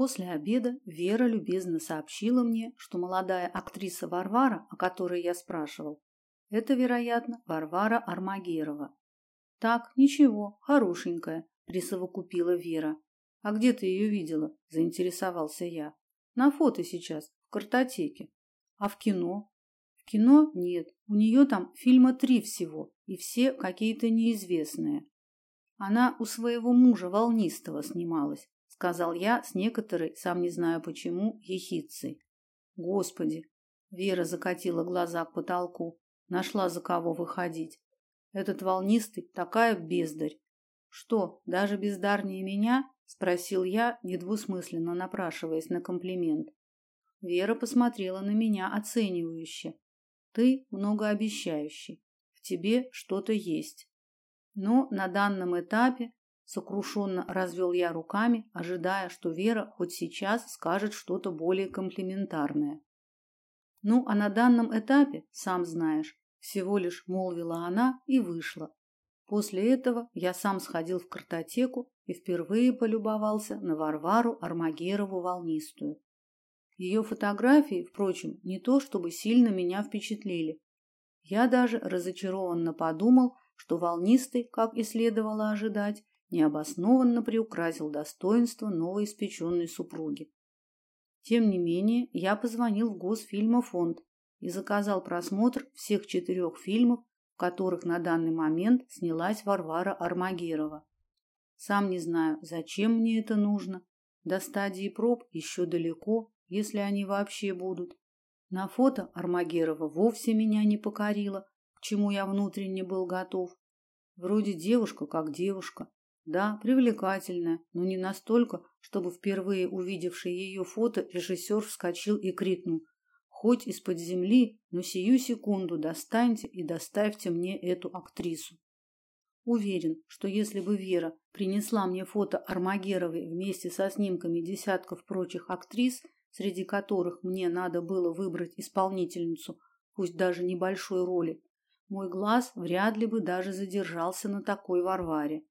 После обеда Вера любезно сообщила мне, что молодая актриса Варвара, о которой я спрашивал, это, вероятно, Варвара Армагерова. Так, ничего, хорошенькая, присовокупила Вера. А где ты ее видела? заинтересовался я. На фото сейчас, в картотеке. А в кино? В кино нет. У нее там фильма три всего, и все какие-то неизвестные. Она у своего мужа волнистого снималась, сказал я с некоторой, сам не знаю почему, ехидцей. Господи, Вера закатила глаза к потолку, нашла за кого выходить. Этот волнистый такая бездарь. Что, даже бездарнее меня? спросил я, недвусмысленно напрашиваясь на комплимент. Вера посмотрела на меня оценивающе. Ты многообещающий. В тебе что-то есть. Но на данном этапе Сокрушенно развел я руками, ожидая, что Вера хоть сейчас скажет что-то более комплиментарное. Ну, а на данном этапе, сам знаешь, всего лишь молвила она и вышла. После этого я сам сходил в картотеку и впервые полюбовался на Варвару Армагерову волнистую. Ее фотографии, впрочем, не то чтобы сильно меня впечатлили. Я даже разочарованно подумал, что волнистый, как и следовало ожидать, необоснованно приукрасил достоинство новоиспеченной супруги. Тем не менее, я позвонил в Госфильмофонд и заказал просмотр всех четырех фильмов, в которых на данный момент снялась Варвара Армагерова. Сам не знаю, зачем мне это нужно. До стадии проб еще далеко, если они вообще будут. На фото Армагерова вовсе меня не покорила, к чему я внутренне был готов. Вроде девушка как девушка, да, привлекательная, но не настолько, чтобы впервые увидевший ее фото режиссер вскочил и крикнул: "Хоть из-под земли, но сию секунду достаньте и доставьте мне эту актрису". Уверен, что если бы Вера принесла мне фото Армагеровой вместе со снимками десятков прочих актрис, среди которых мне надо было выбрать исполнительницу, пусть даже небольшой роли, мой глаз вряд ли бы даже задержался на такой Варваре.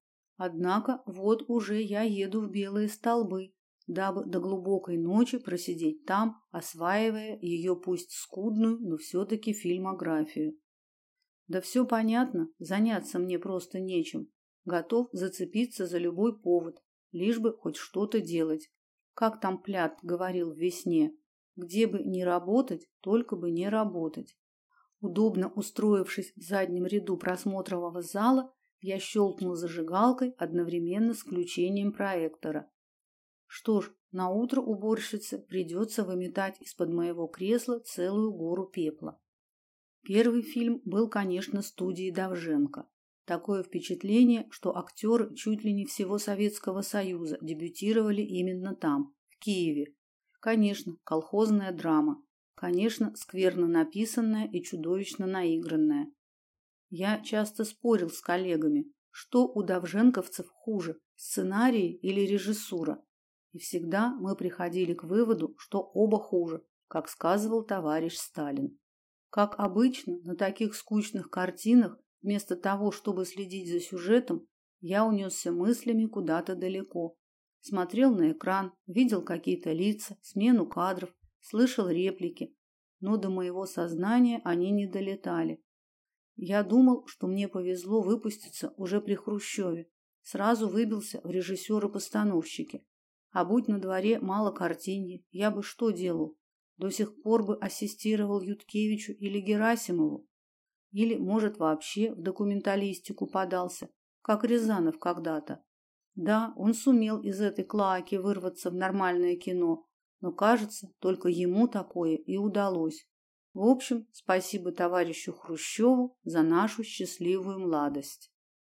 Однако вот уже я еду в белые столбы, дабы до глубокой ночи просидеть там, осваивая ее пусть скудную, но все таки фильмографию. Да все понятно, заняться мне просто нечем. Готов зацепиться за любой повод, лишь бы хоть что-то делать. Как там Плят говорил в весне, где бы не работать, только бы не работать. Удобно устроившись в заднем ряду просмотрового зала, я щелкнул зажигалкой одновременно с включением проектора. Что ж, на утро уборщице придется выметать из-под моего кресла целую гору пепла. Первый фильм был, конечно, студии Давженко. Такое впечатление, что актеры чуть ли не всего Советского Союза дебютировали именно там, в Киеве. Конечно, колхозная драма. Конечно, скверно написанная и чудовищно наигранная. Я часто спорил с коллегами, что у давженковцев хуже сценарий или режиссура. И всегда мы приходили к выводу, что оба хуже, как сказывал товарищ Сталин. Как обычно, на таких скучных картинах, вместо того, чтобы следить за сюжетом, я унесся мыслями куда-то далеко. Смотрел на экран, видел какие-то лица, смену кадров, слышал реплики, но до моего сознания они не долетали. Я думал, что мне повезло выпуститься уже при Хрущеве. Сразу выбился в режиссеры-постановщики. А будь на дворе мало картиньи, я бы что делал? До сих пор бы ассистировал Юткевичу или Герасимову. Или, может, вообще в документалистику подался, как Рязанов когда-то. Да, он сумел из этой клоаки вырваться в нормальное кино, но, кажется, только ему такое и удалось. В общем, спасибо товарищу Хрущеву за нашу счастливую младость.